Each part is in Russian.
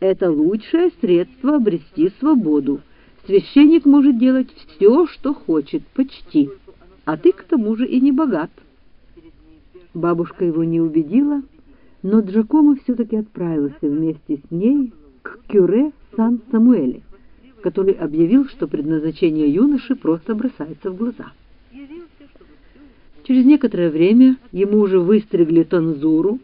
Это лучшее средство обрести свободу. Священник может делать все, что хочет, почти. А ты к тому же и не богат. Бабушка его не убедила, но Джакомо все-таки отправился вместе с ней к кюре Сан-Самуэле, который объявил, что предназначение юноши просто бросается в глаза. Через некоторое время ему уже выстригли танзуру,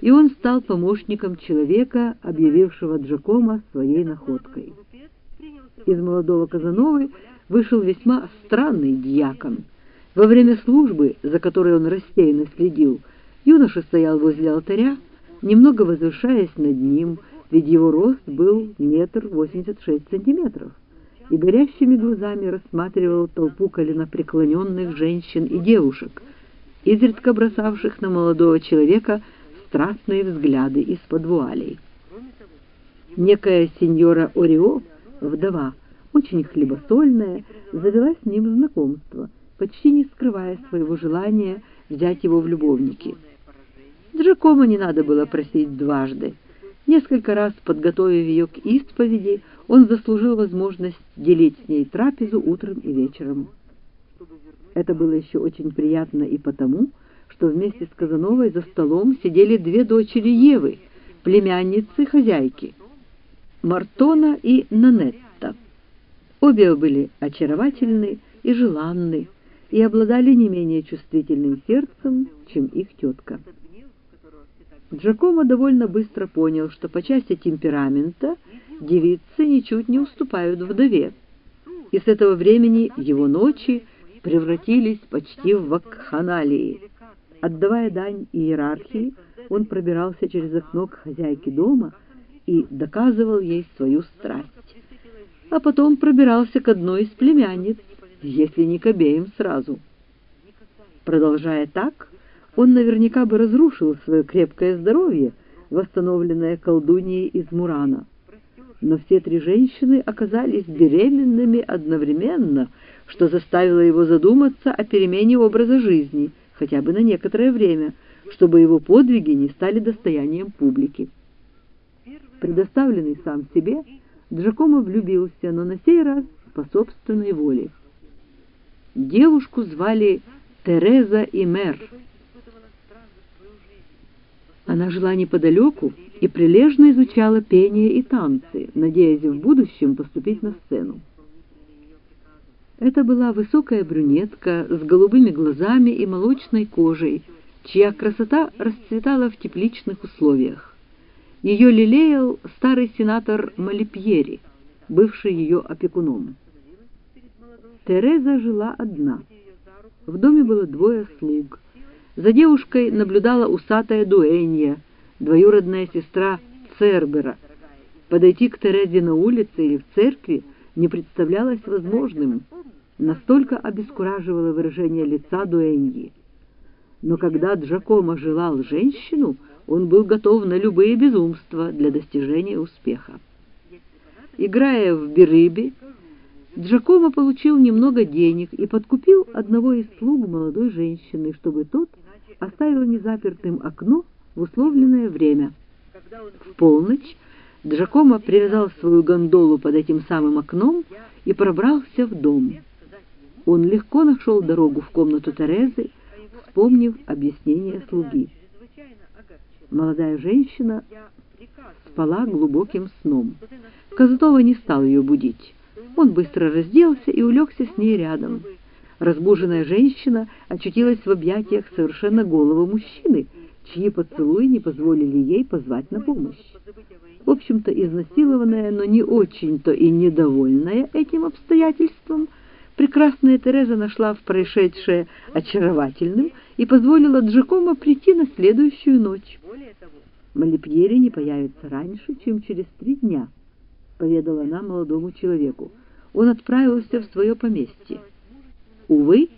и он стал помощником человека, объявившего Джакомо своей находкой. Из молодого Казановы вышел весьма странный дьякон. Во время службы, за которой он рассеянно следил, юноша стоял возле алтаря, немного возвышаясь над ним, ведь его рост был метр восемьдесят шесть сантиметров, и горящими глазами рассматривал толпу коленопреклоненных женщин и девушек, изредка бросавших на молодого человека страстные взгляды из-под вуалей. Некая сеньора Орио, вдова, очень хлебосольная, завела с ним знакомство, почти не скрывая своего желания взять его в любовники. Джакомо не надо было просить дважды. Несколько раз подготовив ее к исповеди, он заслужил возможность делить с ней трапезу утром и вечером. Это было еще очень приятно и потому, что вместе с Казановой за столом сидели две дочери Евы, племянницы хозяйки, Мартона и Нанетта. Обе были очаровательны и желанны, и обладали не менее чувствительным сердцем, чем их тетка. Джакомо довольно быстро понял, что по части темперамента девицы ничуть не уступают вдове, и с этого времени его ночи превратились почти в вакханалии. Отдавая дань иерархии, он пробирался через окно к хозяйке дома и доказывал ей свою страсть. А потом пробирался к одной из племянниц, если не к обеим сразу. Продолжая так, он наверняка бы разрушил свое крепкое здоровье, восстановленное колдуньей из Мурана. Но все три женщины оказались беременными одновременно, что заставило его задуматься о перемене образа жизни, хотя бы на некоторое время, чтобы его подвиги не стали достоянием публики. Предоставленный сам себе, Джакомо влюбился, но на сей раз по собственной воле. Девушку звали Тереза Имер. Она жила неподалеку и прилежно изучала пение и танцы, надеясь в будущем поступить на сцену. Это была высокая брюнетка с голубыми глазами и молочной кожей, чья красота расцветала в тепличных условиях. Ее лелеял старый сенатор Малипьери, бывший ее опекуном. Тереза жила одна. В доме было двое слуг — за девушкой наблюдала усатая дуэнья, двоюродная сестра Цербера. Подойти к Терезе на улице или в церкви не представлялось возможным. Настолько обескураживало выражение лица дуэньи. Но когда Джакомо желал женщину, он был готов на любые безумства для достижения успеха. Играя в берыби, Джакомо получил немного денег и подкупил одного из слуг молодой женщины, чтобы тот оставил незапертым окно в условленное время. В полночь Джакомо привязал свою гондолу под этим самым окном и пробрался в дом. Он легко нашел дорогу в комнату Терезы, вспомнив объяснение слуги. Молодая женщина спала глубоким сном. Казутова не стал ее будить. Он быстро разделся и улегся с ней рядом. Разбуженная женщина очутилась в объятиях совершенно голого мужчины, чьи поцелуи не позволили ей позвать на помощь. В общем-то, изнасилованная, но не очень-то и недовольная этим обстоятельством, прекрасная Тереза нашла в происшедшее очаровательным и позволила Джакомо прийти на следующую ночь. Малипьери не появится раньше, чем через три дня, поведала она молодому человеку. Он отправился в свое поместье. Увы,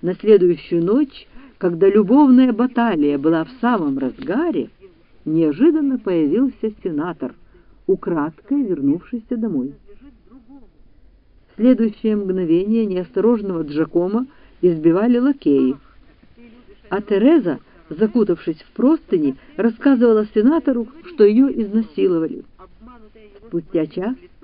на следующую ночь, когда любовная баталия была в самом разгаре, неожиданно появился сенатор, украдкой вернувшийся домой. Следующее мгновение неосторожного Джакома избивали лакеи, а Тереза, закутавшись в простыни, рассказывала сенатору, что ее изнасиловали. Спустя час